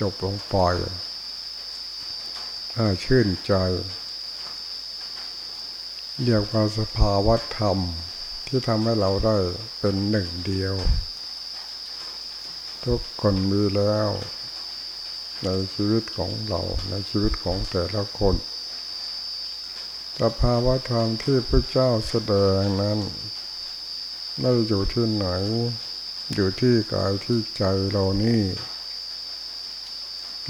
จบลงปล่อยถ้าชื่นใจ เรียกว่าสภาวะธรรมที่ทำให้เราได้เป็นหนึ่งเดียว ทุกคนมีแล้ว ในชีวิตของเราในชีวิตของแต่ละคนสภาวะธรรมที่พระเจ้าแสดงนั้นไม่อยู่ที่ไหน อยู่ที่กายที่ใจเรานี่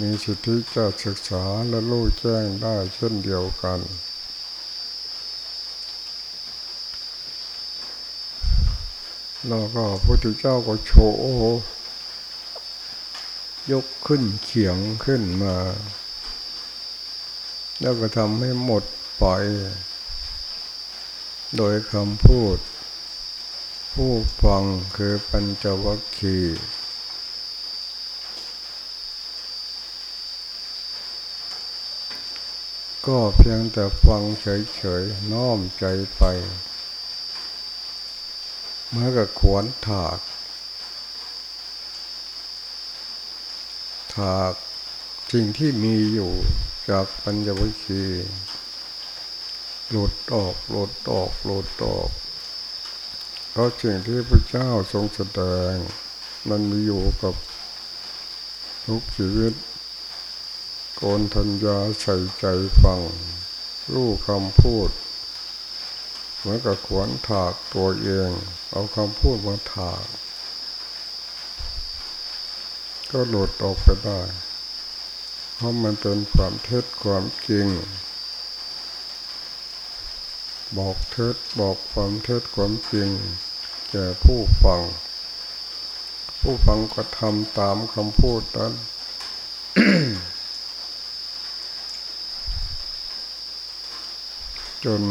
มีสิทธิจะศึกษาและรู้แจ้งได้เช่นเดียวกัน แล้วก็พระพุทธเจ้าก็โชว์ยกขึ้นเขียงขึ้นมา แล้วก็ทำให้หมดไปโดยคำพูด ผู้ฟังคือปัญจวัคคีย์ ก็เพียงแต่ฟังเฉยๆน้อมใจไป เมื่อกับขวนถาก ถากสิ่งที่มีอยู่จากปัญญวิคีหลุดออกหลุดออกหลุดออกเพราะสิ่งที่พระเจ้าทรงแสดง มันมีอยู่กับทุกชีวิต โกนทัญญาใส่ใจฟัง รู้คำพูด เหมือนกับขวนถากตัวเอง เอาคำพูดมาถาก ก็หลุดออกไปได้ เพราะมันเป็นความเท็จความจริง บอกเท็จบอกความเท็จความจริงแก่ผู้ฟัง ผู้ฟังก็ทำตามคำพูดนั้น จน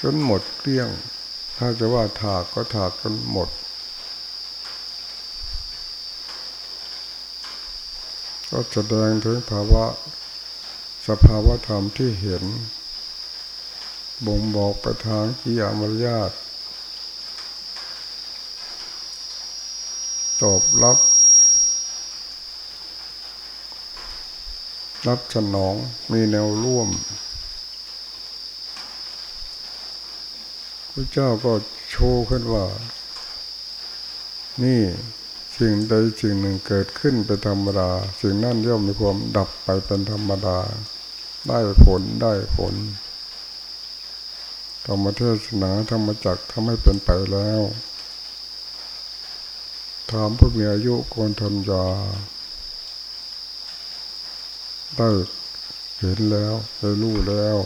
จนหมดเกลี้ยง ถ้าจะว่าถากก็ถากจนหมด ก็แสดงถึงภาวะ สภาวะธรรมที่เห็น บ่งบอกไปทางกิยามารยาตตอบรับ รับสนองมีแนวร่วมพระเจ้าก็โชว์ขึ้นว่า นี่สิ่งใดสิ่งหนึ่งเกิดขึ้นเป็นธรรมดา สิ่งนั้นย่อมมีความดับไปเป็นธรรมดา ได้ผลได้ผลธรรมเทศนาธรรมจักทำให้เป็นไปแล้ว ถามผู้มีอายุโกนทัญญา ได้เห็นแล้วได้รู้แล้ว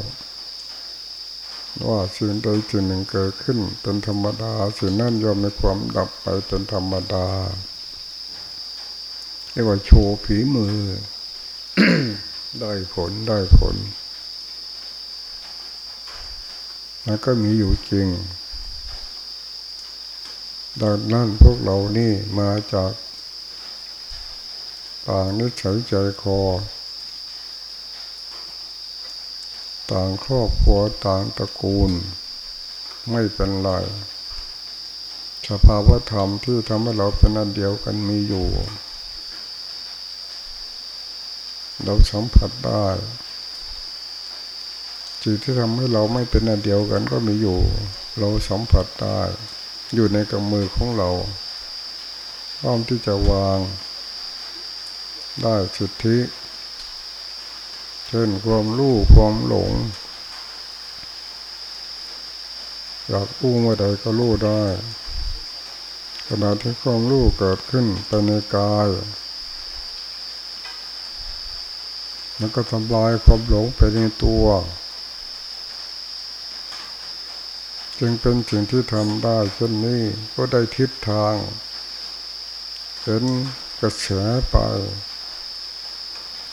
ว่าสิ่งใดสิ่งหนึ่งเกิดขึ้นเป็นธรรมดาสิ่งนั้นย่อมมีความดับไปเป็นธรรมดาเรียกว่าโชว์ฝีมือ ได้ผลได้ผลแล้วก็มีอยู่จริง ดังนั้นพวกเรานี่มาจากต่างนิสัยใจคอ ต่างครอบครัวต่างตระกูล ไม่เป็นไรสภาวะธรรมที่ทำให้เราเป็นอันเดียวกันมีอยู่ เราสัมผัสได้จิตที่ทำให้เราไม่เป็นอันเดียวกันก็มีอยู่ เราสัมผัสได้ อยู่ในกำมือของเราพร้อมที่จะวาง ได้สิทธิ เช่นความรู้ความหลงอยากรู้เมื่อใดก็รู้ได้ขณะที่ความรู้เกิดขึ้นไปในกายมันก็ทำลายความหลงไปในตัว จึงเป็นสิ่งที่ทำได้เช่นนี้ก็ได้ทิศทาง เป็นกระแสไป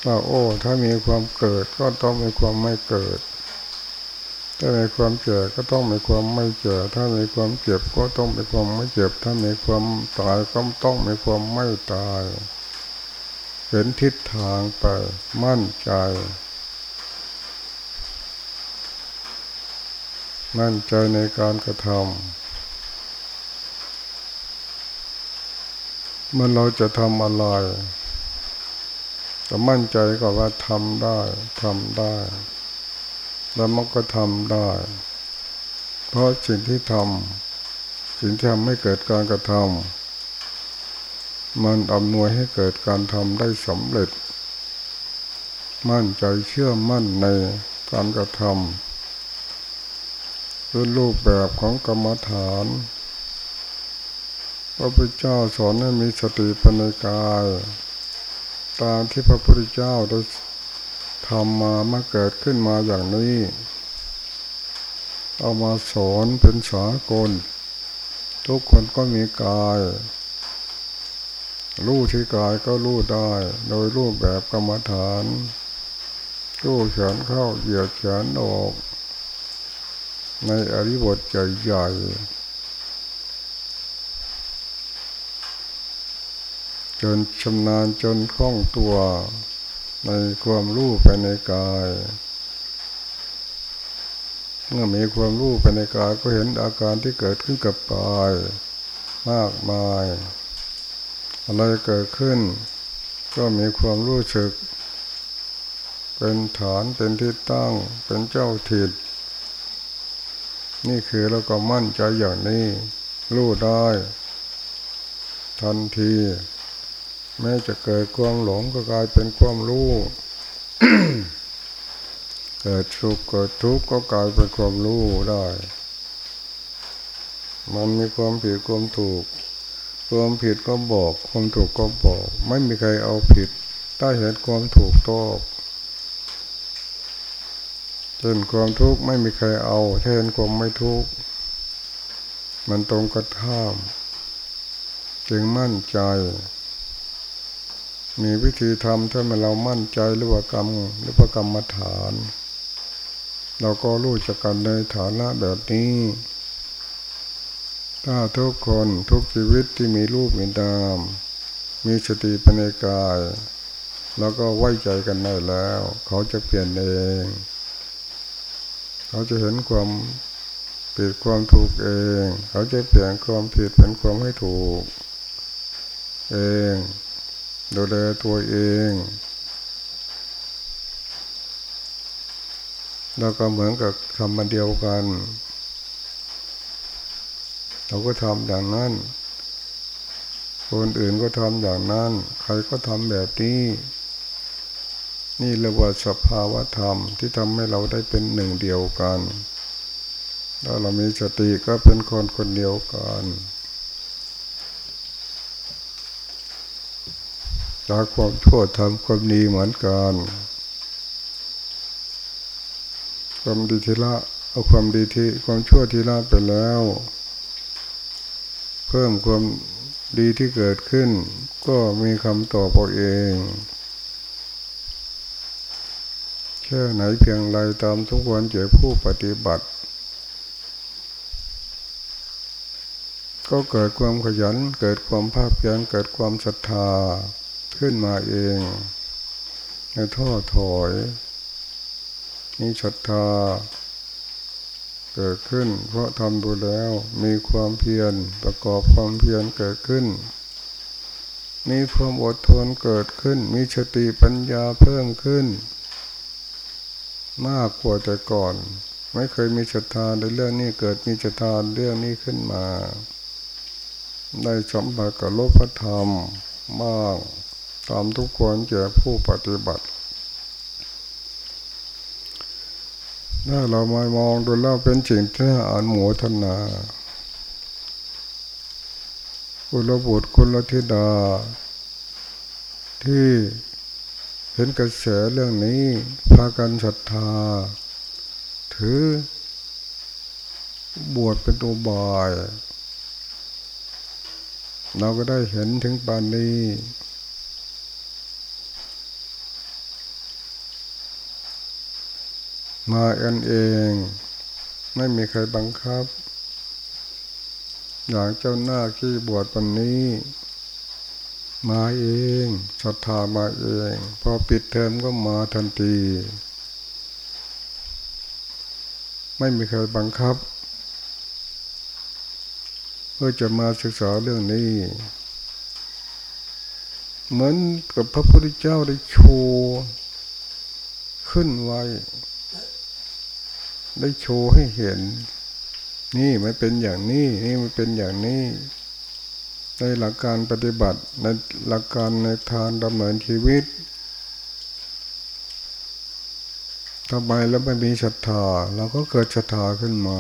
ว่าโอ้ ถ้ามีความเกิดก็ต้องมีความไม่เกิด ถ้ามีความเจ็บก็ต้องมีความไม่เจ็บถ้ามีความเจ็บก็ต้องมีความไม่เจ็บ ถ้ามีความตายก็ต้องมีความไม่ตาย เห็นทิศทางไปมั่นใจ มั่นใจในการกระทำเมื่อเราจะทำอะไร ก็มั่นใจก็ว่าทำได้ทำได้ แล้วมันก็ทำได้ เพราะสิ่งที่ทำสิ่งที่ทำให้เกิดการกระทำมันอำนวยให้เกิดการทำได้สำเร็จ มั่นใจเชื่อมั่นในการกระทำด้วยรูปแบบของกรรมฐานพระพุทธเจ้าสอนให้มีสติปัญญาย ตามที่พระพุทธเจ้าได้ทำมามาเกิดขึ้นมาอย่างนี้ เอามาสอนเป็นสากล ทุกคนก็มีกาย รู้ที่กายก็รู้ได้ โดยรูปแบบกรรมฐานรู้เขียนเข้าเหยียดเขียนออก ในอริบทใหญ่ๆ จนชำนาญจนคล่องตัวในความรู้ภายในกายเมื่อมีความรู้ภายในกายก็เห็นอาการที่เกิดขึ้นกับกายมากมาย อะไรเกิดขึ้น ก็มีความรู้สึก เป็นฐานเป็นที่ตั้งเป็นเจ้าถิ่นนี่คือเราก็มั่นใจอย่างนี้ รู้ได้ ทันที แม้จะเกิดความหลงก็กลายเป็นความรู้เกิดสุขเกิดทุกข์ก็กลายเป็นความรู้ได้ มันมีความผิดความถูก ความผิดก็บอก ความถูกก็บอก ไม่มีใครเอาผิดถ้าเห็นความถูกต้องเห็นความทุกข์ไม่มีใครเอาเห็นความไม่ทุกข์มันตรงกับท่าม จึงมั่นใจ มีวิธีทำถ้ามันเรามั่นใจหรือว่ากรรมหรือว่ากรรมฐาน เราก็รู้จักกันในฐานะแบบนี้ ถ้าทุกคนทุกชีวิตที่มีรูปมีนามมีสติปัญญากาย แล้วก็ไว้ใจกันได้แล้ว เขาจะเปลี่ยนเอง เขาจะเห็นความผิดความถูกเอง เขาจะเปลี่ยนความผิดเป็นความให้ถูก เอง ดูแลตัวเอง แล้วก็เหมือนกับทำมันเดียวกัน เราก็ทำอย่างนั้น คนอื่นก็ทำอย่างนั้น ใครก็ทำแบบนี้ นี่เรียกว่าสภาวะธรรมที่ทำให้เราได้เป็นหนึ่งเดียวกัน ถ้าเรามีสติก็เป็นคนคนเดียวกัน ละความชั่วทำความดีเหมือนกันความดีทีละเอาความดีที่ความชั่วทีละไปแล้ว เพิ่มความดีที่เกิดขึ้น ก็มีคำตอบเอาเองแค่ไหนเพียงไรตามทุกวันเจอผู้ปฏิบัติ ก็เกิดความขยันเกิดความภาคเพียรเกิดความศรัทธา ขึ้นมาเองในท่อถอยนี่ศรัทธาเกิดขึ้น เพราะทำดูแล้วมีความเพียรประกอบความเพียรเกิดขึ้น มีความอดทนเกิดขึ้น มีสติปัญญาเพิ่มขึ้น มากกว่าแต่ก่อน ไม่เคยมีศรัทธาในเรื่องนี้เกิดมีศรัทธาเรื่องนี้ขึ้นมา ได้สัมผัสกับโลกธรรมมาก ตามทุกคนแก่ผู้ปฏิบัติ ถ้าเรามามองดูแล้วเป็นสิ่งที่อ่านหมูทนาคุณบุตรคุณลธิดา ที่เห็นกระแสเรื่องนี้พากันศรัทธา ถือบวชเป็นตัวบายเราก็ได้เห็นถึงปานนี้ มาเองเอง ไม่มีใครบังคับ อย่างเจ้าหน้าที่บวชวันนี้ มาเองศรัทธามาเอง พอปิดเทอมก็มาทันที ไม่มีใครบังคับ เพื่อจะมาศึกษาเรื่องนี้ เหมือนกับพระพุทธเจ้าได้โชว์ขึ้นไว้ ได้โชว์ให้เห็น นี่มันเป็นอย่างนี้ นี่มันเป็นอย่างนี้ในหลักการปฏิบัติในหลักการในทางดำเนินชีวิตทำไมแล้วไม่มีศรัทธาเราก็เกิดศรัทธาขึ้นมา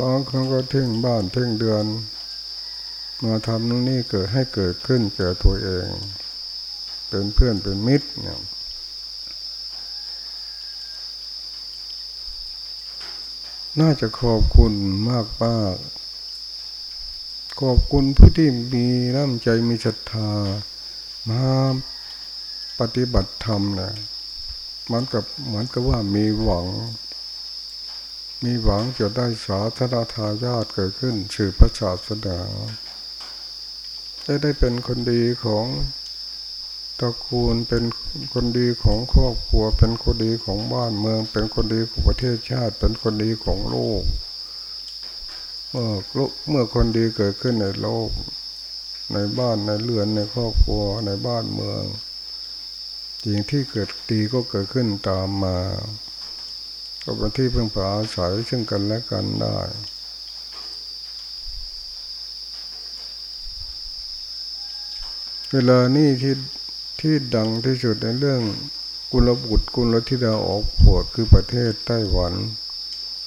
บางคนก็ทิ้งบ้านทิ้งเดือน มาทำนู่นนี่เกิดให้เกิดขึ้นแก่ตัวเอง เป็นเพื่อนเป็นมิตรเนี่ย น่าจะขอบคุณมากมากขอบคุณผู้ที่มีน้ำใจมีศรัทธา มาปฏิบัติธรรมนะมันกับเหมือนกับว่ามีหวัง มีหวังจะได้สาธารทายาทเกิดขึ้นสืบพระศาสนาจะได้เป็นคนดีของ ตระกูลเป็นคนดีของครอบครัว เป็นคนดีของบ้านเมือง เป็นคนดีของประเทศชาติ เป็นคนดีของโลก เมื่อเมื่อคนดีเกิดขึ้นในโลก ในบ้านในเรือนในครอบครัวในบ้านเมืองสิ่งที่เกิดดีก็เกิดขึ้นตามมา ก็เป็นที่พึ่งพาอาศัยซึ่งกันและกันได้เวลานี้ที่ ที่ดังที่สุดในเรื่องกุลบุตรกุลธิดาออกปวดคือประเทศไต้หวัน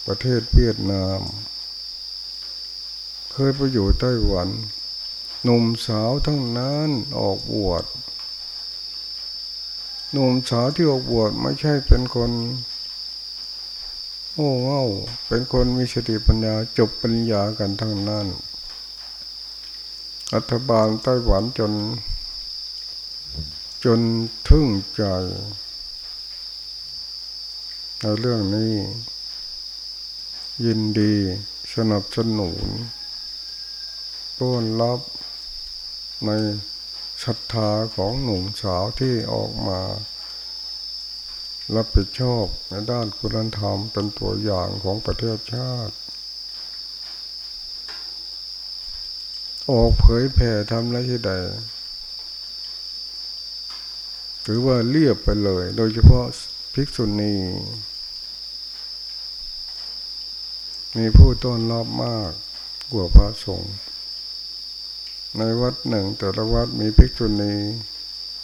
ประเทศเวียดนาม เคยไปอยู่ไต้หวันหนุ่มสาวทั้งนั้นออกบวชหนุ่มสาวที่ออกบวชไม่ใช่เป็นคนโง่เง่าเป็นคนมีสติปัญญาจบปัญญากันทั้งนั้น รัฐบาลไต้หวันจน จนทึ่งใจในเรื่องนี้ ยินดีสนับสนุนต้อนรับในศรัทธาของหนุ่มสาวที่ออกมา รับผิดชอบในด้านคุณธรรมเป็นตัวอย่างของประเทศชาติ ออกเผยแผ่ทำอะไรที่ใด หรือว่าเรียบไปเลย โดยเฉพาะภิกษุณีมีผู้ต้อนรับมากกว่าพระสงฆ์ในวัดหนึ่งแต่ละวัดมีภิกษุณี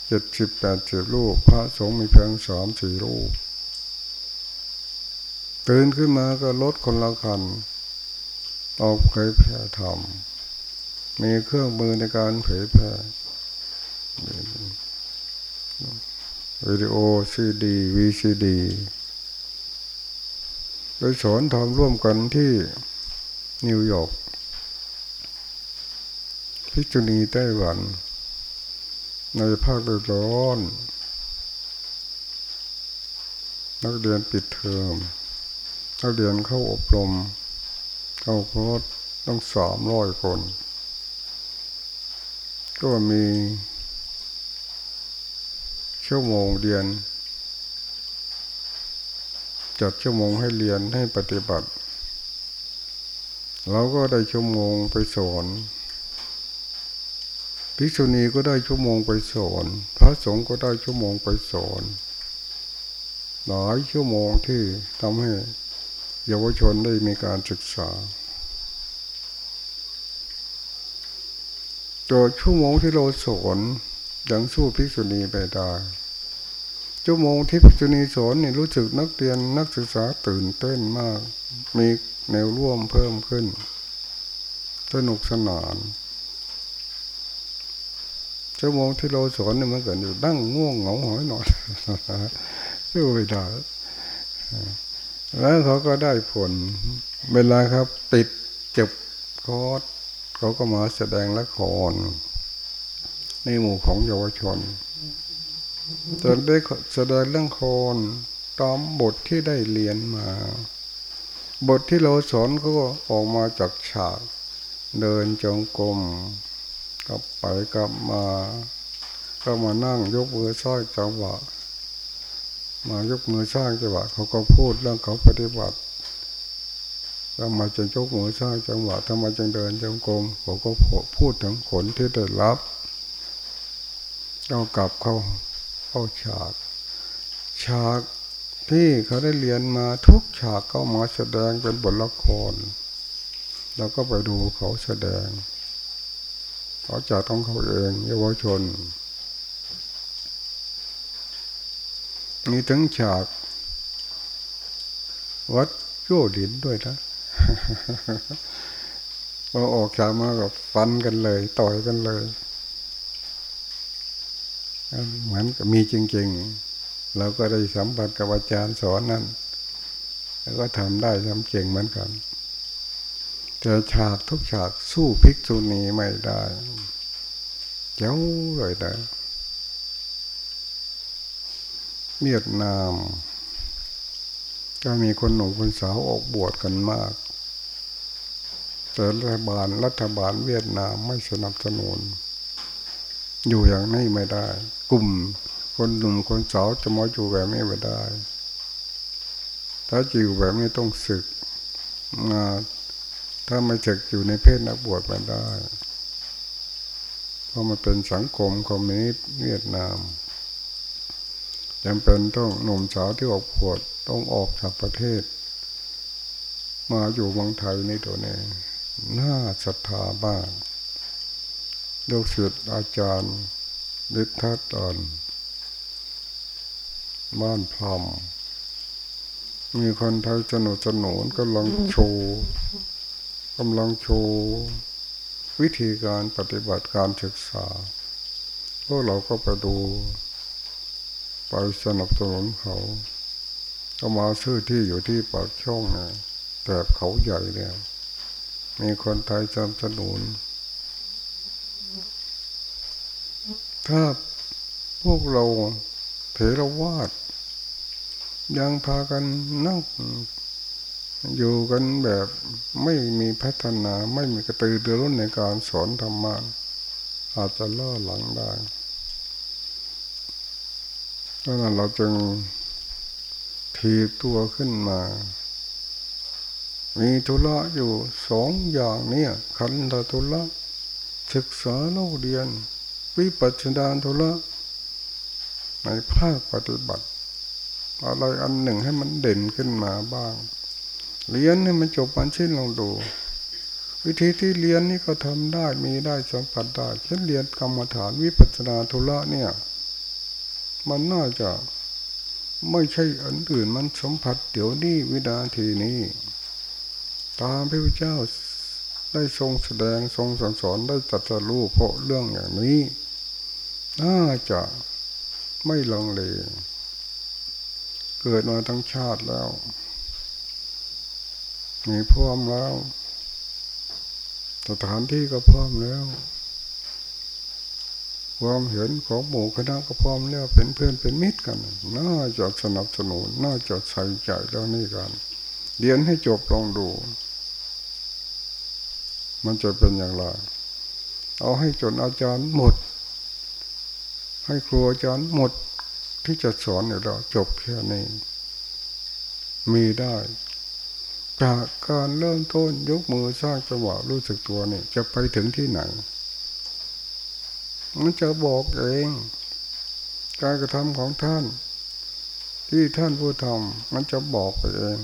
เจ็ดสิบแปดสิบรูป พระสงฆ์มีเพียงสามสี่รูปตื่นขึ้นมาก็ลดคนละคันออกเผยแผ่ธรรมมีเครื่องมือในการเผยแผ่ วิดีโอซีดีวีซีดีไปสอนทำร่วมกันที่นิวยอร์กภิกษุณีไต้หวัน ในภาคฤดูร้อน นักเรียนปิดเทอม นักเรียนเข้าอบรม เข้าโค้ดต้องสามร้อยคน ก็มี ชั่วโมงเรียน จัดชั่วโมงให้เรียนให้ปฏิบัติ เราก็ได้ชั่วโมงไปสอนภิกษุณีก็ได้ชั่วโมงไปสอน พระสงฆ์ก็ได้ชั่วโมงไปสอนหลายชั่วโมงที่ทำให้เยาวชนได้มีการศึกษา ตัวชั่วโมงที่เราสอนยังสู้ภิกษุณีไปได้ ชั่วโมงที่ภิกษุณีสอนนี่รู้สึกนักเรียนนักศึกษาตื่นเต้นมาก มีแนวร่วมเพิ่มขึ้น สนุกสนานชั่วโมงที่เราสอนเนี่ยมันเกิดอยู่นั่งง่วงเหงาหอยนอนสู้ไม่ได้แล้วเขาก็ได้ผล เวลาครับปิดจบคอร์สเขาก็มาแสดงละคร ในหมู่ของเยาวชน จนได้แสดงเรื่องโคนตามบทที่ได้เรียนมา บทที่เราสอนเขาก็ออกมาจากฉาก เดินจงกรมกลับไปกลับมา ก็มานั่งยกมือสร้อยจังหวะมายกมือสร้างจังหวะเขาก็พูดเรื่องเขาปฏิบัติทำไมจึงยกมือสร้างจังหวะทำไมจึงเดินจงกรมเขาก็พูดถึงผลที่ได้รับเรากลับเข้า เข้าฉาก ฉากที่เขาได้เรียนมาทุกฉากก็มาแสดงเป็นบทละครเราก็ไปดูเขาแสดงเขาจัดของเขาเองเยาวชนมีทั้งฉาก วัดโยดินด้วยนะพอออกฉากมากับฟันกันเลย ต่อยกันเลย เหมือนกับมีจริงๆ เราก็ได้สัมผัสกับอาจารย์สอนนั่น แล้วก็ทำได้ทำเก่งเหมือนกัน แต่ฉากทุกฉากสู้ภิกษุณีไม่ได้เจ้าเลยนะเวียดนาม ก็มีคนหนุ่มคนสาวออกบวชกันมาก แต่รัฐบาลรัฐบาลเวียดนามไม่สนับสนุน อยู่อย่างนี้ไม่ได้ กลุ่มคนหนุ่มคนสาวจะมาอยู่แบบนี้ไม่ได้ ถ้าอยู่แบบนี้ต้องศึกมาถ้าไม่ศึกอยู่ในเพศนักบวชไม่ได้ เพราะมันเป็นสังคมคอมมิวนิสต์เวียดนามจำเป็นต้องหนุ่มสาวที่ออกบวชต้องออกจากประเทศ มาอยู่เมืองไทยในตัวนี้น่าศรัทธาบ้าง ลูกศิษย์อาจารย์ฤทธัตตอนบ้านพรมมีคนไทยสนุสนุนกำลังโชว์กำลังโชว์วิธีการปฏิบัติการศึกษา พวกเราก็ไปดู ไปสนับสนุนเขาก็มาซื้อที่อยู่ที่ปากช่องนี่ยแต่เขาใหญ่เนี่ยมีคนไทยสนับสนุน ถ้าพวกเราเถรวาดยังพากันนั่งอยู่กันแบบไม่มีพัฒนาไม่มีกระตือรือร้นในการสอนธรรมะอาจจะล่อหลังได้ดังนั้นเราจึงทีตัวขึ้นมา มีธุระอยู่สองอย่างเนี่ยคันธธุระศึกษาโลกเรียน วิปัสสนาธุระในภาคปฏิบัติ อะไรอันหนึ่งให้มันเด่นขึ้นมาบ้าง เรียนให้มันจบมันชิ้นลองดู วิธีที่เรียนนี่ก็ทำได้มีได้สัมผัสได้เช่นเรียนกรรมฐานวิปัสนาธุระเนี่ย มันน่าจะไม่ใช่อันอื่นมันสัมผัสเดี๋ยวนี้วินาทีนี้ ตามพระพุทธเจ้า ได้ทรงแสดงทรงสอนสอนได้จัดรู้เพราะเรื่องอย่างนี้ น่าจะไม่ลังเลเกิดมาทั้งชาติแล้ว มีพร้อมแล้ว สถานที่ก็พร้อมแล้วความเห็นของหมู่คณะก็พร้อมแล้วเป็นเพื่อนเป็นมิตรกัน น่าจะสนับสนุนน่าจะใส่ใจเรื่องนี้กันเรียนให้จบลองดู มันจะเป็นอย่างไร เอาให้จนอาจารย์หมด ให้ครูอาจารย์หมดที่จะสอนอยู่แล้วจบแค่นี้ มีได้ จากการเริ่มต้นยกมือสร้างจังหวะรู้สึกตัวนี่จะไปถึงที่ไหน มันจะบอกเอง การกระทำของท่าน ที่ท่านผู้ทำมันจะบอกไปเอง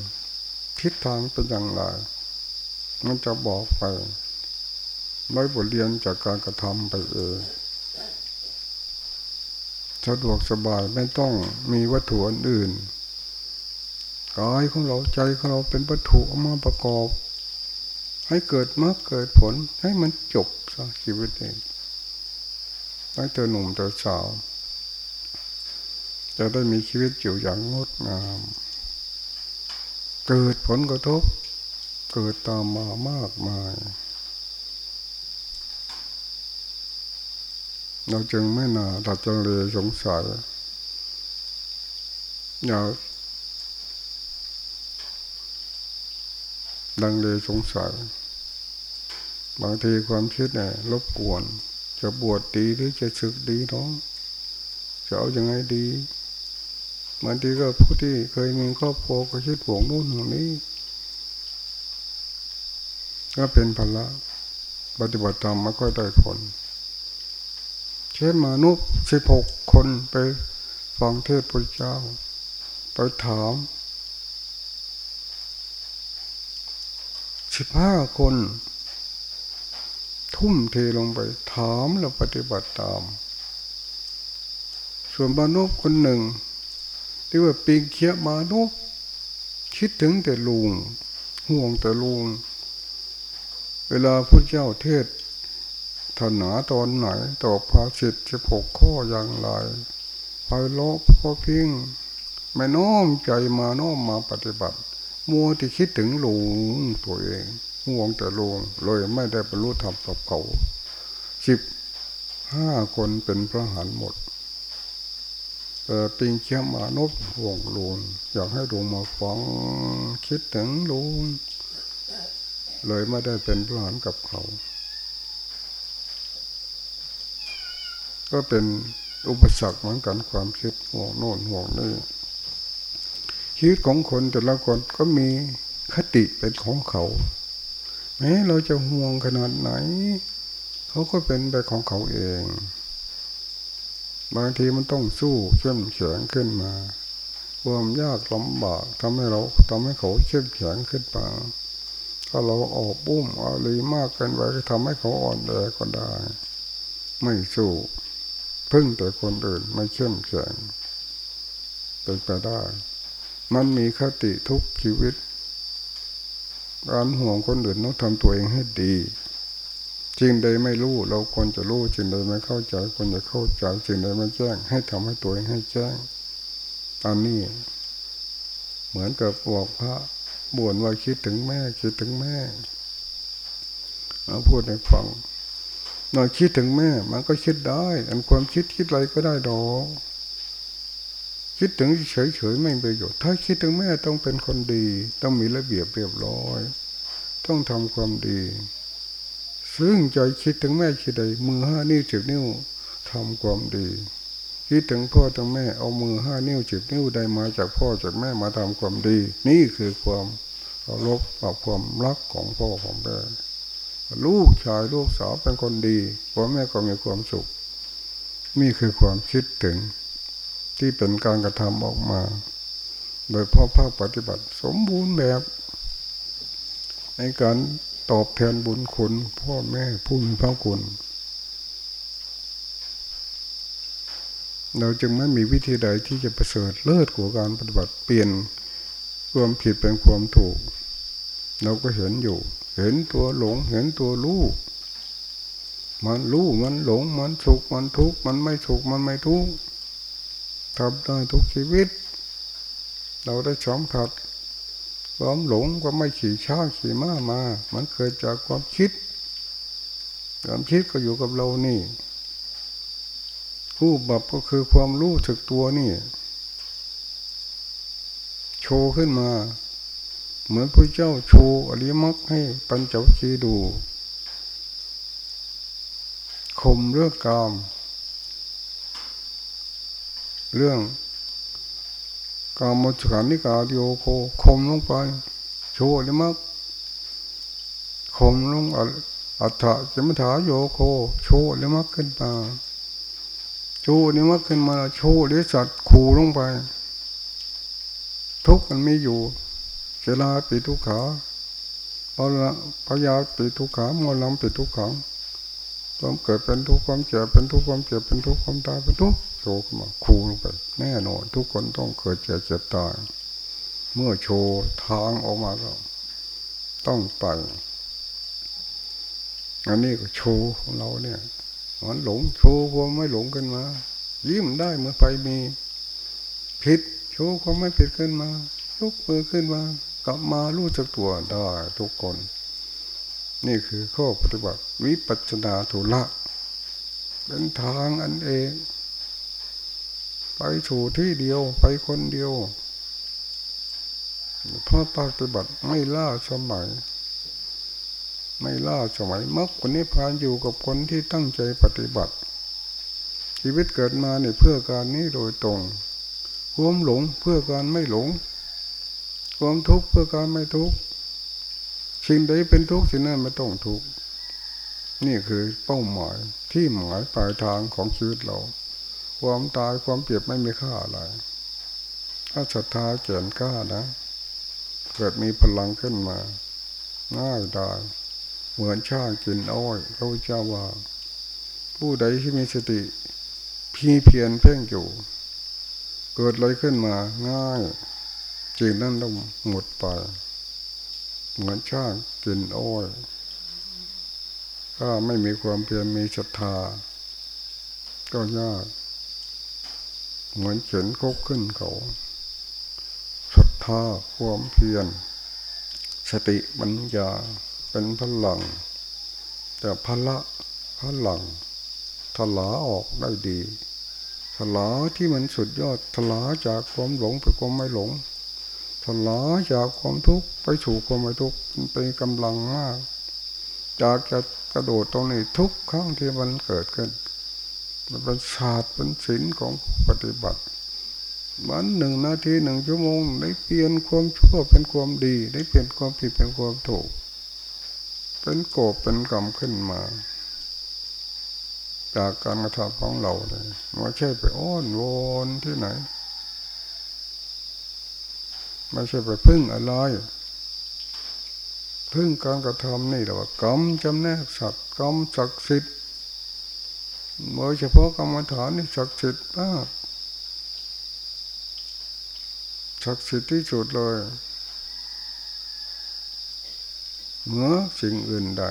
ทิศทางเป็นอย่างไร มันจะบอกไป ไม่บทเรียนจากการกระทำไปเองสะดวกสบายไม่ต้องมีวัตถุอื่นกายของเราใจของเราเป็นวัตถุมาประกอบ ให้เกิดมรรคเกิดผลให้มันจบซะชีวิตเองให้เธอหนุ่มเธอสาว จะได้มีชีวิตอยู่อย่างงดงาม เกิดผลกระทบ เกิดตามมามากมาย เราจึงไม่น่าตัดจงเลยสงสัยอย่าดังเลยสงสัย บางทีความคิดเนี่ยรบกวน จะบวชดีหรือจะศึกดีเนาะจะเอาอยัางไงดีบางทีก็ผู้ที่เคยมีครอบครัวก็คิดห่วงนู่นห่วงนี้ ก็เป็นพละปฏิบัติธรรมไม่ค่อยได้ผล เช่นมนุษย์สิบหกคนไปฟังเทศพระเจ้า ไปถามสิบห้าคน ทุ่มเทลงไป ถามแล้วปฏิบัติตาม ส่วนมนุษย์คนหนึ่งที่ว่าปีงเคียมนุษย์คิดถึงแต่ลุงห่วงแต่ลุงเวลาพระเจ้าเทศ ถนาตอนไหนตอบภาสิทธิหกข้ออย่างไรไปลบพ่อพิงไม่น้อมใจมาน้อมมาปฏิบัติ มัวที่คิดถึงลุงตัวเองห่วงแต่ลุงเลยไม่ได้บรรลุธรรมกับเขาสิบห้าคนเป็นพระหันหมดแต่ปิงเขี้ยมานบห่วงลุงอยากให้ลุงมาฟังคิดถึงลุงเลยไม่ได้เป็นพระหันกับเขา ก็เป็นอุปสรรคเหมือนกันความคิดห่วงโน่นห่วงนี่ชีวิตของคนแต่ละคนก็มีคติเป็นของเขา แม้เราจะห่วงขนาดไหน เขาก็เป็นไปของเขาเอง บางทีมันต้องสู้เข้มแข็งขึ้นมาความยากลำบากทำให้เราทำให้เขาเข้มแข็งขึ้นมาถ้าเราออกบุ้มอะไรมากเกินไปก็ทำให้เขาอ่อนแอก็ได้ ไม่สู้ พึ่งแต่คนอื่นไม่เข้มแข็งเป็นไปได้ มันมีคติทุกชีวิตการห่วงคนอื่นต้องทำตัวเองให้ดีจริงใดไม่รู้เราควรจะรู้จริงใดไม่เข้าใจควรจะเข้าใจจริงใดไม่แจ้ง ให้ทำให้ตัวเองให้แจ้งอันนี้ เหมือนกับบอกพระบ่นว่าคิดถึงแม่คิดถึงแม่มาพูดให้ฟัง เราคิดถึงแม่ มันก็คิดได้ อันความคิดคิดอะไรก็ได้ดอกคิดถึงเฉยๆไม่ประโยชน์ ถ้าคิดถึงแม่ต้องเป็นคนดี ต้องมีระเบียบเรียบร้อย ต้องทำความดี ซึ่งใจคิดถึงแม่คิดใดมือห้านิ้วจิบนิ้วทำความดี คิดถึงพ่อถึงแม่เอามือห้านิ้วจิบนิ้วใดมาจากพ่อจากแม่มาทำความดี นี่คือความเคารพกับความรักของพ่อของแม่ ลูกชายลูกสาวเป็นคนดีพ่อแม่ก็มีความสุข นี่คือความคิดถึงที่เป็นการกระทำออกมา โดยพ่อภาคปฏิบัติสมบูรณ์แบบ ในการตอบแทนบุญคุณ พ่อแม่ผู้มีพระคุณ เราจึงไม่มีวิธีใดที่จะประเสริฐเลิศกว่าการปฏิบัติเปลี่ยนความผิดเป็นความถูก เราก็เห็นอยู่ เห็นตัวหลง เห็นตัวรู้มันรู้มันหลงมันสุขมันทุกข์มันไม่สุขมันไม่ทุกข์ทำได้ทุกชีวิต เราได้สัมผัสความหลงก็ไม่ขี่ช้าขี่ม้ามา มันเกิดจากความคิด ความคิดก็อยู่กับเรานี่ผู้บับก็คือความรู้สึกตัวนี่ โชว์ขึ้นมา เหมือนพระเจ้าโชว์อริมักให้ปัญจวัคคีย์ดูข่มเรื่องกาม เรื่องกามมสุขานิกาโยโคคมลงไปโชว์เลมักคมลงอัฏฐะจมถาโยโคโชว์เลมักขึ้นมาโชว์เลมักขึ้นมาโชว์เลยสัตว์ขู่ลงไป ทุกมันมีอยู่ เจลาปิทุกขาพละพยาปิทุกขามลังปิทุกขังความเกิดเป็นทุกข์ความเจ็บเป็นทุกข์ความเจ็บเป็นทุกข์ความตายเป็นทุกข์โชว์มาคูลงไปแน่นอนทุกคนต้องเกิดเจ็บเจ็บตายเมื่อโชว์ทางออกมาก็ต้องไปอันนี้ก็โชว์ของเราเนี่ยมันหลงโชว์ความไม่หลงขึ้นมายิ้มได้เมื่อไปมีผิดโชว์ความไม่ผิดขึ้นมายกมือขึ้นมา กลับมารู้จักตัวได้ทุกคน นี่คือข้อปฏิบัติวิปัสสนาธุละ เป็นทางอันเอง ไปสู่ที่เดียวไปคนเดียวพระปฏิบัติไม่ล่าสมัย ไม่ล่าสมัยมรรคผลนิพพานอยู่กับคนที่ตั้งใจปฏิบัติ ชีวิตเกิดมาเนี่ยเพื่อการนี้โดยตรง ความหลงเพื่อการไม่หลง ความทุกข์เพื่อการไม่ทุกข์สิ่งใดเป็นทุกข์สิ่งนั้นไม่ต้องทุกข์นี่คือเป้าหมายที่หมายปลายทางของชีวิตเรา ความตายความเปรียบไม่มีค่าอะไรถ้าศรัทธาเกียนกล้านะ เกิดมีพลังขึ้นมา ง่ายได้เหมือนช่างกินอ้อยพระเจ้าว่า ผู้ใดที่มีสติพีเพียนเพ่งอยู่ เกิดอะไรขึ้นมาง่าย จริงนั่นต้องหมดไป เหมือนช่างกินอ้อยถ้าไม่มีความเพียรมีศรัทธา ก็ยาก เหมือนเข็นคกขึ้นเขาศรัทธาความเพียร สติปัญญาเป็นพลัง แต่พละพลังทลาออกได้ดีทลาที่มันสุดยอดทลาจากความหลงไปความไม่หลง ทลาจากความทุกข์ไปสู่ความไม่ทุกข์เป็นกำลังมากจากจะกระโดดตรงนี้ทุกครั้งที่มันเกิดขึ้น มันเป็นศาสตร์เป็นศิลป์ของปฏิบัติวันหนึ่งนาทีหนึ่งชั่วโมงได้เปลี่ยนความชั่วเป็นความดี ได้เปลี่ยนความผิดเป็นความถูก เป็นโกบเป็นกรรมขึ้นมา จากการกระทำของเราเลยไม่ใช่ไปอ้อนวอนที่ไหน ไม่ใช่ไปพึ่งอะไร พึ่งการกระทำนี่แหละว่ากรรมจำแนกสัตว์กรรมศักดิ์สิทธิ์โดยเฉพาะกรรมฐานนี่ศักดิ์สิทธิ์มากศักดิ์สิทธิ์ที่สุดเลยเหนือสิ่งอื่นใด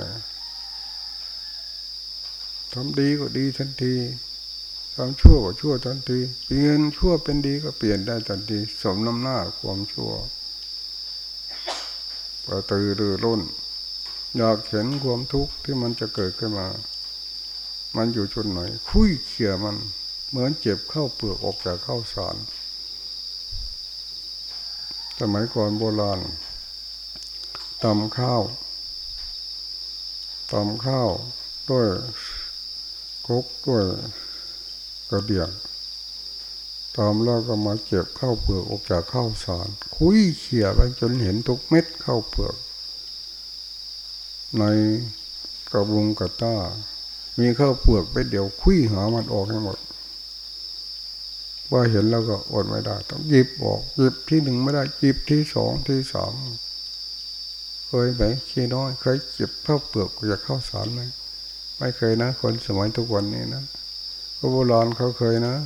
ทำดีก็ดีทันที ทำชั่วก็ชั่วทันทีเปลี่ยนชั่วเป็นดีก็เปลี่ยนได้ทันทีสมน้ำหน้าความชั่วกระตือรือร้นอยากเห็นความทุกข์ที่มันจะเกิดขึ้นมา มันอยู่จุดไหน คุยเขี่ยมัน เหมือนเจ็บเข้าเปลือกออกจากข้าวสาร สมัยก่อนโบราณตำข้าวตำข้าวด้วยกกด้วย ระเดียงตามแล้วก็มาเก็บข้าวเปลือกออกจากข้าวสาร คุยเขี่ยไปจนเห็นทุกเม็ดข้าวเปลือก ในกระบุงกระต้า มีข้าวเปลือกไปเดี๋ยวคุยหามันออกให้หมด ว่าเห็นแล้วก็อดไม่ได้ ต้องหยิบออกหยิบที่หนึ่งไม่ได้หยิบที่สองที่สามเคยไหมขี้น้อย เคยเก็บข้าวเปลือกจากข้าวสารไหมไม่เคยนะ คนสมัยทุกวันนี้นะ โบราณเขาเคยนะ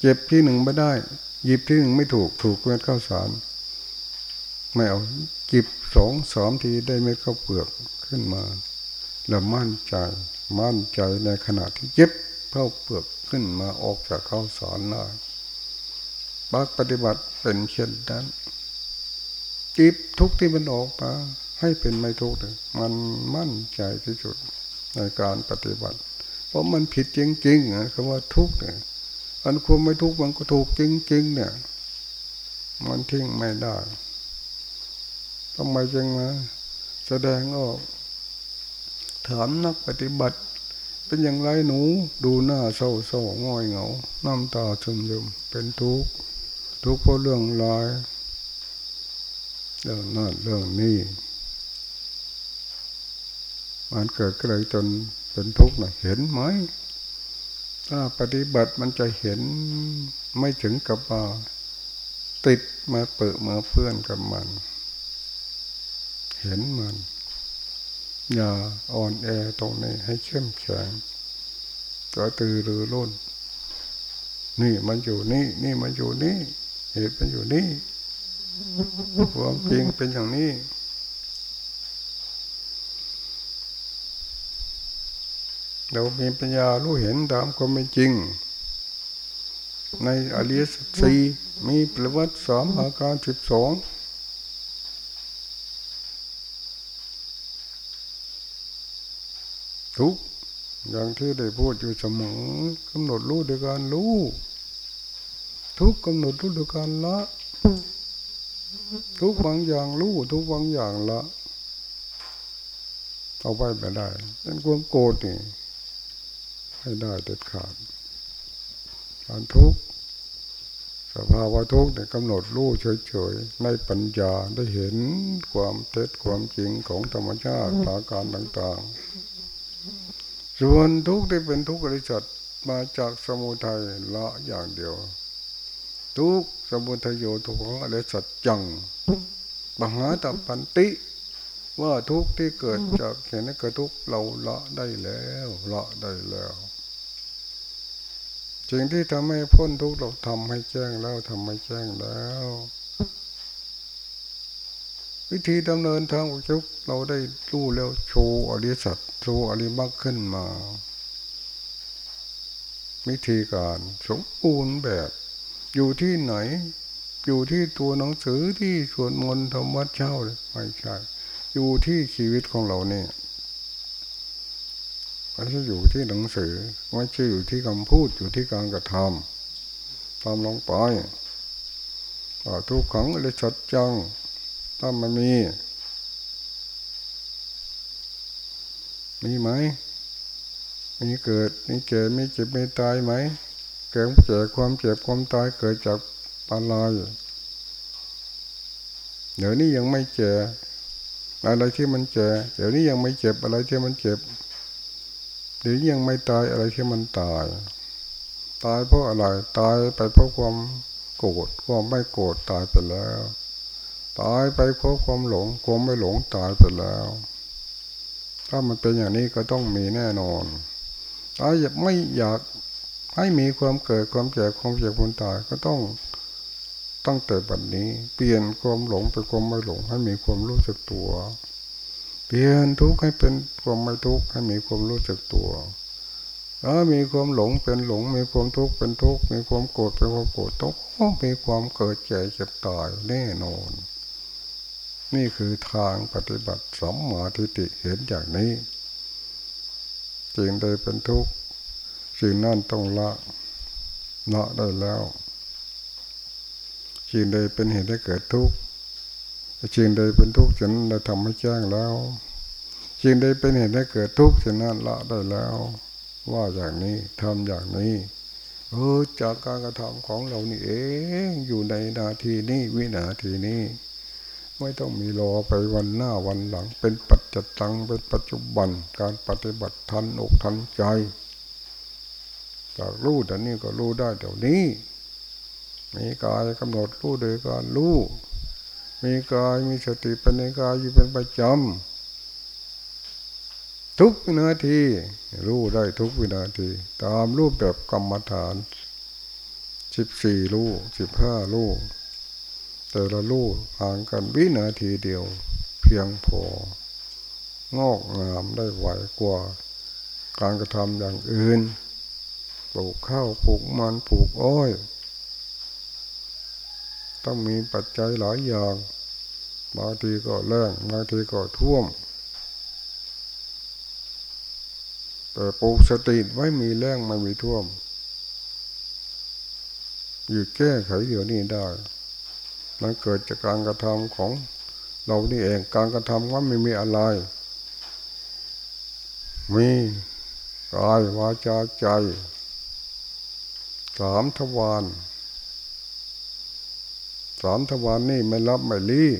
เจ็บที่หนึ่งไม่ได้ หยิบที่หนึ่งไม่ถูกถูกเม็ดข้าวสารไม่เอาจิบสองสามทีได้เม็ดข้าวเปลือกขึ้นมาแล้วมั่นใจมั่นใจในขณะที่เย็บข้าวเปลือกขึ้นมาออกจากข้าวสารได้บักปฏิบัติเป็นเช่นนั้นจิบทุกที่มันออกมาให้เป็นไม่ทุกเลยมันมั่นใจที่สุดในการปฏิบัติ พราะมันผิดจริงๆนะคำว่าทุกเนี่ยอันความไม่ทุกข์มันก็ถูกจริงๆเนี่ย มันทิ้งไม่ได้ทำไมจึงมาแสดงออกถามนักปฏิบัติ เป็นอย่างไรหนู ดูหน้าเศร้าเศร้าง่อยเหงา น้ำตาซึมซึมเป็นทุกข์ทุกข์เพราะเรื่องลายเรื่องนั่นเรื่องนี้มันเกิดก็เลยจน เป็นทุกข์นะเห็นไหมถ้าปฏิบัติมันจะเห็นไม่ถึงกับว่าติดมาเปิดมาเพื่อนกับมัน เห็นมัน อย่าอ่อนแอตรงนี้ให้เข้มแข็งก็ตือรือร้นนี่มันอยู่นี่ นี่มันอยู่นี่ เหตุมันอยู่นี่ความจริงเป็นอย่างนี้ เรามีปัญญารู้เห็นตามความเป็นจริง ในอริยสัจสี่มีประวัติสามอาการสิบสองทุกอย่างที่ได้พูดอยู่เสมอกำหนดรู้ด้วยการรู้ ทุกกำหนดรู้ด้วยการละ ทุกบางอย่างรู้ ทุกบางอย่างละ เอาไปไม่ได้เป็นความโกรธนี่ ให้ได้เด็ดขาดการทุกข์สภาวะทุกข์เนี่ยกำหนดรู้เฉยๆในปัญญาได้เห็นความเท็จความจริงของธรรมชาติอาการต่างส่วนทุกข์ที่เป็นทุกข์อริสัตมาจากสมุทัยละอย่างเดียว ทุกสมุทัยโยทุกของอริสัตจังมหาตัปันติ ว่าทุกข์ที่เกิดจากเห็นเกิดทุกข์เราละได้แล้วละได้แล้ว สิ่งที่ทำให้พ้นทุกข์เราทำให้แจ้งแล้วทำให้แจ้งแล้ว วิธีดำเนินทางอุจุกเราได้รู้แล้วโชว์อริสัตโชว์อริมักขึ้นมา วิธีการสมบูรณ์แบบ อยู่ที่ไหน อยู่ที่ตัวหนังสือที่สวดมนต์ธรรมวัดเช้าไม่ใช่ อยู่ที่ชีวิตของเราเนี่ย ไม่ใช่อยู่ที่หนังสือไม่ใช่อยู่ที่คำพูดอยู่ที่การกระทำทำลงไปทุกขังอริสัตจังถ้ามันมี มีไหม มีเกิด มีเกิดมีเจ็บมีตายไหม เกิดเจ็บความเจ็บความตายเกิดจากอะไรเดี๋ยวนี้ยังไม่เจ็บอะไรที่มันเจ็บเดี๋ยวนี้ยังไม่เจ็บอะไรที่มันเจ็บ เดี๋ยวยังไม่ตายอะไรที่มันตาย ตายเพราะอะไรตายไปเพราะความโกรธความไม่โกรธตายไปแล้ว ตายไปเพราะความหลงความไม่หลงตายไปแล้ว ถ้ามันเป็นอย่างนี้ก็ต้องมีแน่นอนถ้าไม่อยากให้มีความเกิดความแก่ความเจ็บความตายก็ต้องตั้งแต่บัดนนี้ เปลี่ยนความหลงเป็นความไม่หลงให้มีความรู้จักตัว เปลี่ยนทุกข์ให้เป็นความไม่ทุกข์ให้มีความรู้จักตัวถ้ามีความหลงเป็นหลง มีความทุกข์เป็นทุกข์มีความโกรธเป็นความโกรธต้องมีความเกิดแก่เจ็บตายแน่นอน นี่คือทางปฏิบัติสัมมาทิฏฐิเห็นอย่างนี้สิ่งใดเป็นทุกข์สิ่งนั้นต้องละละได้แล้วสิ่งใดเป็นเหตุให้เกิดทุกข์ สิ่งใดเป็นทุกข์ฉันเราทำให้แจ้งแล้วสิ่งใดเป็นเหตุให้เกิดทุกข์ฉะนั้นละได้แล้ว ว่าอย่างนี้ทำอย่างนี้เออจากการกระทำของเรานี่เองอยู่ในนาทีนี้วินาทีนี้ ไม่ต้องมีรอไปวันหน้าวันหลัง เป็นปัจจตังเป็นปัจจุบันการปฏิบัติทันอกทันใจ จากรู้แต่นี้ก็รู้ได้เดี๋ยวนี้ มีกายกำหนดรู้โดยการรู้ มีกายมีสติเป็นในกายอยู่เป็นประจำทุกวินาทีรู้ได้ทุกวินาที ตามรูปแบบกรรมฐานสิบสี่รู้สิบห้ารู้แต่ละลูกห่างกันวินาทีเดียว เพียงพองอกงามได้ไหวกว่า การกระทำอย่างอื่นปลูกข้าวปลูกมันปลูกอ้อย ต้องมีปัจจัยหลายอย่าง บางทีก็แรงบางทีก็ท่วม แต่ปลูกสติไว้มีแรงไม่มีท่วม อยู่แก้ไขเดี๋ยวนี้ได้ มันเกิดจากการกระทำของเรานี่เองการกระทำว่าไม่มีอะไร มีกายวาจาใจสามทวาร สามทวารนนี่ไม่รับไม่ลี้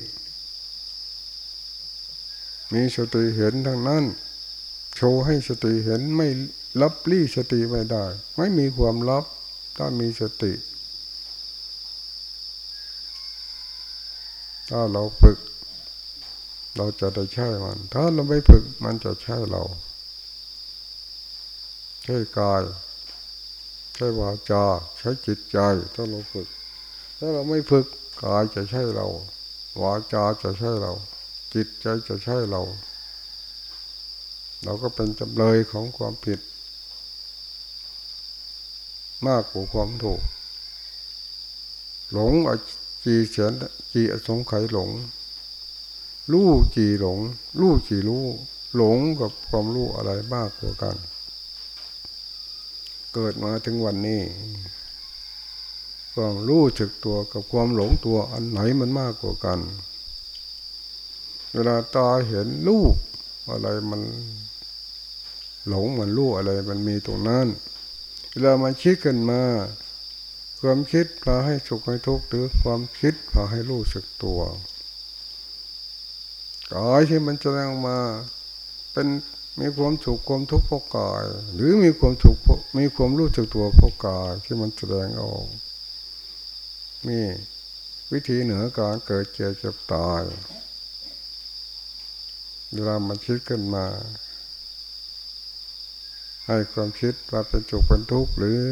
มีสติเห็นทั้งนั้น โชว์ให้สติเห็นไม่รับลี้สติไม่ได้ ไม่มีความลับถ้ามีสติ ถ้าเราฝึก เราจะได้ใช่มัน ถ้าเราไม่ฝึกมันจะใช่เราใช่กายใช่วาจาใช้จิตใจถ้าเราฝึก ถ้าเราไม่ฝึก กายจะใช่เราวาจาจะใช่เรา จิตใจจะใช่เรา เราก็เป็นจำเลยของความผิด มากกว่าความถูก หลงจีเสียนจีอสงไขหลง รู้จีหลง รู้จีรู้ หลงกับความรู้อะไรมากกว่ากัน เกิดมาถึงวันนี้ ความรู้จึกตัวกับความหลงตัวอันไหนมันมากกว่ากัน เวลาตาเห็นรูปอะไรมันหลงมันรู้อะไรมันมีตรงนั้น เวลามาคิดกันมา ความคิดพาให้สุขให้ทุกข์หรือความคิดพาให้รู้สึกตัวกายที่มันแสดงมา เป็นมีความสุขความทุกข์เพราะกาย หรือมีความสุขมีความรู้สึกตัวเพราะกายที่มันแสดงออก มีวิธีเหนือการเกิดเจ็บเจ็บตายเวลามันคิดขึ้นมา ให้ความคิดพาเป็นสุขเป็นทุกข์หรือ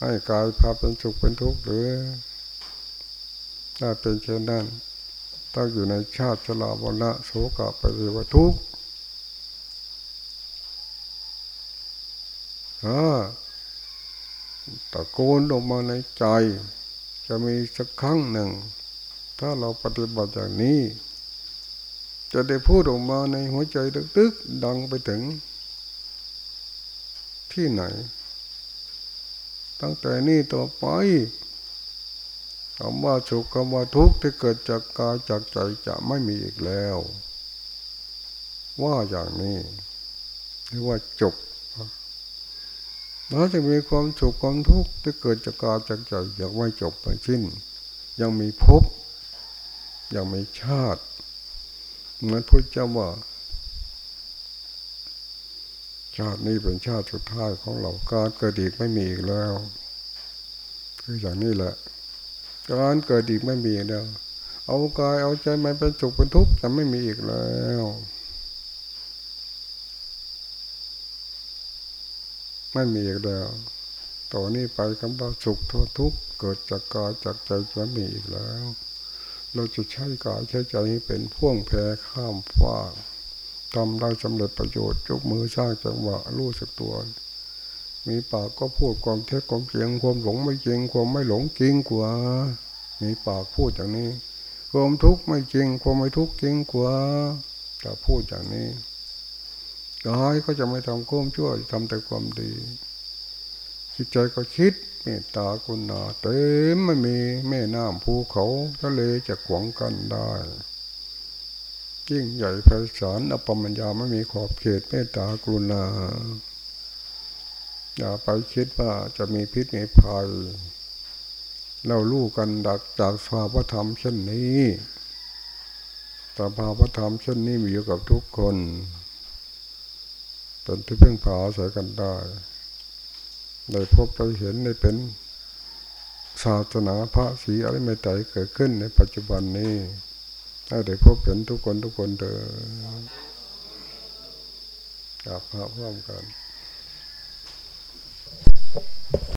ให้กายพาเป็นสุขเป็นทุกข์หรือ ถ้าเป็นเช่นนั้นต้องอยู่ในชาติชราวันละโสกะปริวทุกข์ถ้า ตะโกนออกมาในใจ จะมีสักครั้งหนึ่ง ถ้าเราปฏิบัติอย่างนี้ จะได้พูดออกมาในหัวใจตึกๆดังไปถึง ที่ไหน ตั้งแต่นี้ต่อไปคำว่าสุขคำว่าทุกข์ที่เกิดจากกายจากใจจะไม่มีอีกแล้ว ว่าอย่างนี้เรียกว่าจบ เราจะมีความสุขความทุกข์ที่เกิดจากกาจากใจยังไม่จบไปสิ้น ยังมีภพยังมีชาติเหมือนพุทธเจ้าว่า ชาตินี้เป็นชาติสุดท้ายของเราการเกิดอีกไม่มีอีกแล้ว คืออย่างนี้แหละ การเกิดอีกไม่มีแล้ว เอากายเอาใจมันเป็นสุขเป็นทุกข์จะไม่มีอีกแล้ว ไม่มีอีกแล้วต่อนนี้ไปคำว่าสุขทุกทุกข์เกิดจากกายจากใจจะมีอีกแล้ว เราจะใช้กายใช้ใจให้เป็นพ่วงแพข้ามฟ้าทำได้สำเร็จประโยชน์ยกมือสร้างจังหวะรู้สึกตัว มีปากก็พูดความเท็จความเจียงความหลงไม่จริงความไม่หลงจริงกว่า มีปากพูดอย่างนี้ ความทุกข์ไม่จริงความไม่ทุกข์จริงกว่าจะพูดอย่างนี้ กายก็จะไม่ทำก้มชั่วทำแต่ความดีจิตใจก็คิดเมตตากุณาเต็มไม่มีแม่น้ำภูเขาทะเลจะขวางกันได้ยิ่งใหญ่ไพศาลอปมัญญาไม่มีขอบเขตเมตตากรุณา อย่าไปคิดว่าจะมีพิษมีภัยเราลูกกันดักจากสภาวธรรมเช่นนี้สภาวธรรมเช่นนี้มีอยู่กับทุกคน เป็นที่พึ่งพาอาศัยกันได้ได้พบได้เห็นได้เป็นศาสนาพระสีอะไรไม่ใจเกิดขึ้นในปัจจุบันนี้ให้ได้พบเห็นทุกคนทุกคนเดินกับพระพร้อมกัน